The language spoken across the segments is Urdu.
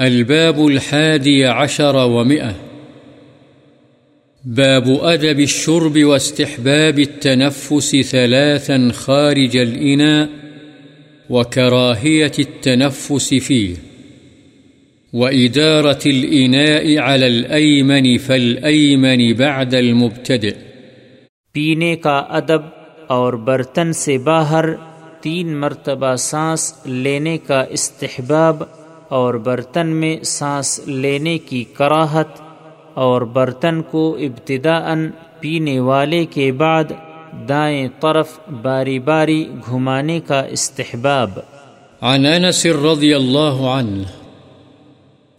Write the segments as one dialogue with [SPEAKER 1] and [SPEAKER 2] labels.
[SPEAKER 1] الباب الحادي عشر ومئة. باب أدب الشرب واستحباب التنفس ثلاثا خارج الإناء وكراهية التنفس فيه وإدارة الإناء على الأيمن فالأيمن بعد المبتدئ.
[SPEAKER 2] پینے کا ادب اور برتن سے باہر تین مرتبہ سانس لینے کا استحباب اور برتن میں سانس لینے کی کراہت اور برتن کو ابتدا پینے والے کے بعد دائیں طرف باری باری گھمانے کا استحباب۔
[SPEAKER 1] عن انس رضی اللہ عنہ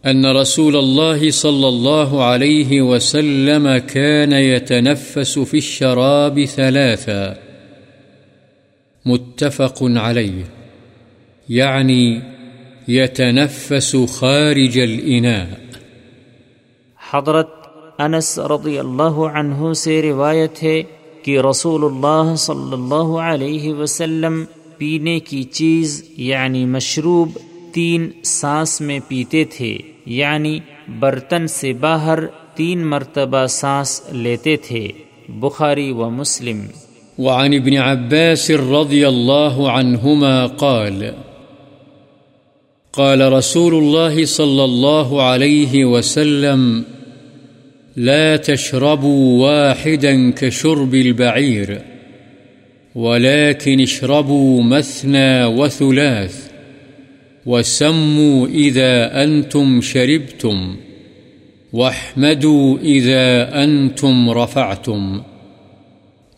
[SPEAKER 1] أن رسول الله صلى الله عليه وسلم كان يتنفس في الشراب ثلاثا۔ متفق عليه يعني یعنی يتنفس خارج الإناء.
[SPEAKER 2] حضرت انس رضی اللہ عنہ سے روایت ہے کہ رسول اللہ صلی اللہ علیہ وسلم پینے کی چیز یعنی مشروب تین سانس میں پیتے تھے یعنی برتن سے باہر تین مرتبہ سانس لیتے تھے۔ بخاری و مسلم۔
[SPEAKER 1] وعن ابن عباس رضي الله عنهما قال قال رسول الله صلى الله عليه وسلم، لا تشربوا واحدا كشرب البعير، ولكن اشربوا مثنى وثلاث، وسموا إذا أنتم شربتم، واحمدوا إذا أنتم رفعتم.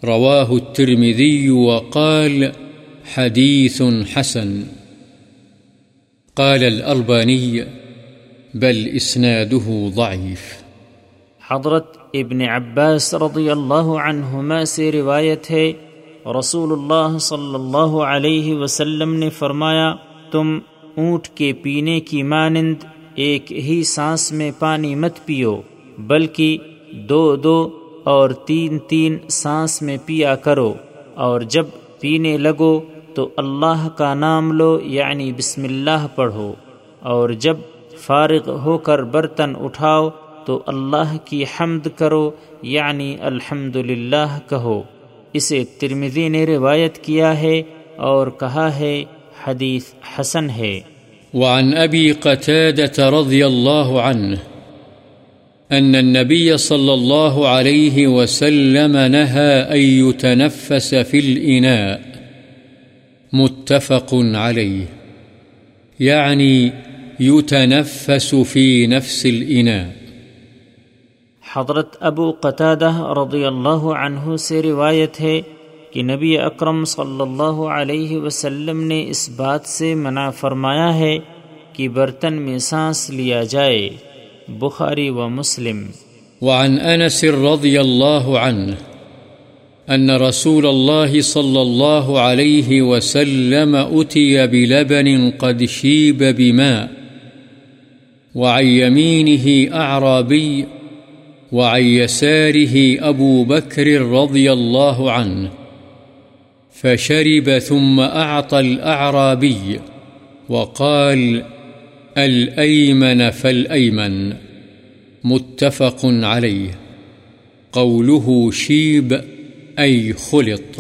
[SPEAKER 1] رواه الترمذي وقال حديث حسن. قال الألباني، بل إسناده ضعيف.
[SPEAKER 2] حضرت ابن عباس رضی اللہ عنہما سے روایت ہے رسول اللہ صلی اللہ علیہ وسلم نے فرمایا، تم اونٹ کے پینے کی مانند ایک ہی سانس میں پانی مت پیو، بلکہ دو دو اور تین تین سانس میں پیا کرو، اور جب پینے لگو تو اللہ کا نام لو یعنی بسم اللہ پڑھو۔ اور جب فارغ ہو کر برتن اٹھاؤ تو اللہ کی حمد کرو یعنی الحمد کہو۔ اسے ترمزی نے روایت کیا ہے اور کہا ہے، حدیث حسن ہے۔
[SPEAKER 1] وعن أبي قتادة رضي الله عنه أن النبي صلى الله عليه وسلم نهى أن يتنفس في الإناء متفق عليه يعني يتنفس في نفس الإناء
[SPEAKER 2] حضرت ابو قتادہ رضی اللہ عنہ سے روایت ہے کہ نبی اکرم صلی اللہ علیہ وسلم نے اس بات سے منع فرمایا ہے کہ برتن میں سانس لیا جائے۔ بخاری و مسلم۔
[SPEAKER 1] وعن انس رضی اللہ عنہ۔ أن رسول الله صلى الله عليه وسلم أتي بلبن قد شيب بماء، وعن يمينه أعرابي، وعن يساره أبو بكر رضي الله عنه، فشرب ثم أعطى الأعرابي وقال الأيمن فالأيمن، متفق عليه، قوله شيب أي خلط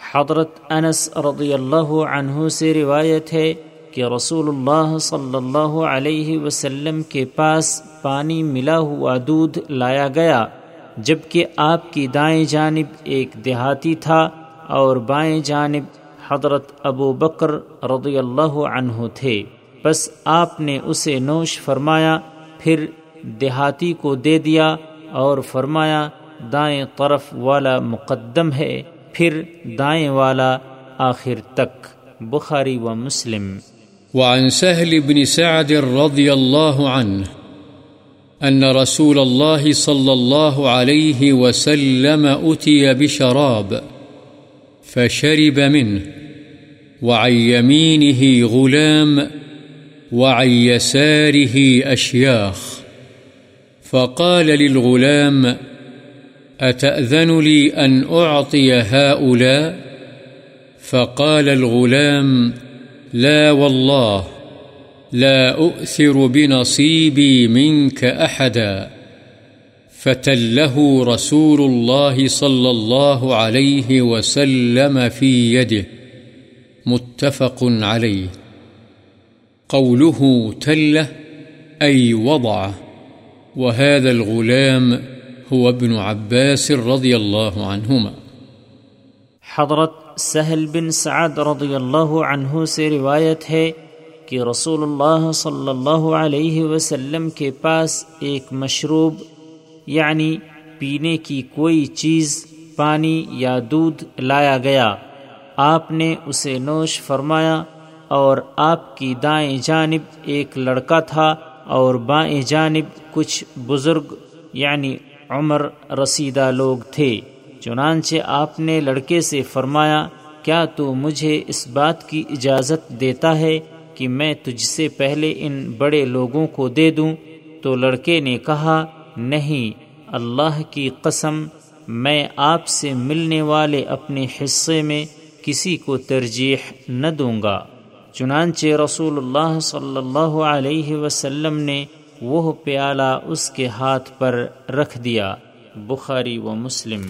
[SPEAKER 2] حضرت انس رضی اللہ عنہ سے روایت ہے کہ رسول اللہ صلی اللہ علیہ وسلم کے پاس پانی ملا ہوا دودھ لایا گیا، جبکہ آپ کی دائیں جانب ایک دیہاتی تھا اور بائیں جانب حضرت ابو بکر رضی اللہ عنہ تھے۔ بس آپ نے اسے نوش فرمایا، پھر دیہاتی کو دے دیا اور فرمایا دائیں طرف والا مقدم ہے، پھر دائیں والا آخر تک۔ بخاری و مسلم۔
[SPEAKER 1] وعن سهل بن سعد رضي الله عنه أن رسول الله صلى الله عليه وسلم أتي بشراب فشرب منه وعن يمينه غلام وعن يساره أشياخ فقال للغلام أتأذن لي أن أعطي هؤلاء؟ فقال الغلام، لا والله، لا أؤثر بنصيبي منك أحدا. فتله رسول الله صلى الله عليه وسلم في يده. متفق عليه. قوله تله، أي وضعه. وهذا الغلام هو ابن عباس رضي الله عنهما.
[SPEAKER 2] حضرت سہل بن سعد رضی اللہ عنہ سے روایت ہے کہ رسول اللہ صلی اللہ علیہ وسلم کے پاس ایک مشروب یعنی پینے کی کوئی چیز، پانی یا دودھ لایا گیا۔ آپ نے اسے نوش فرمایا اور آپ کی دائیں جانب ایک لڑکا تھا اور بائیں جانب کچھ بزرگ یعنی عمر رسیدہ لوگ تھے۔ چنانچہ آپ نے لڑکے سے فرمایا، کیا تو مجھے اس بات کی اجازت دیتا ہے کہ میں تجھ سے پہلے ان بڑے لوگوں کو دے دوں؟ تو لڑکے نے کہا، نہیں، اللہ کی قسم، میں آپ سے ملنے والے اپنے حصے میں کسی کو ترجیح نہ دوں گا۔ چنانچہ رسول اللہ صلی اللہ علیہ وسلم نے وہ پیالہ اس کے ہاتھ پر رکھ دیا بخاری و مسلم۔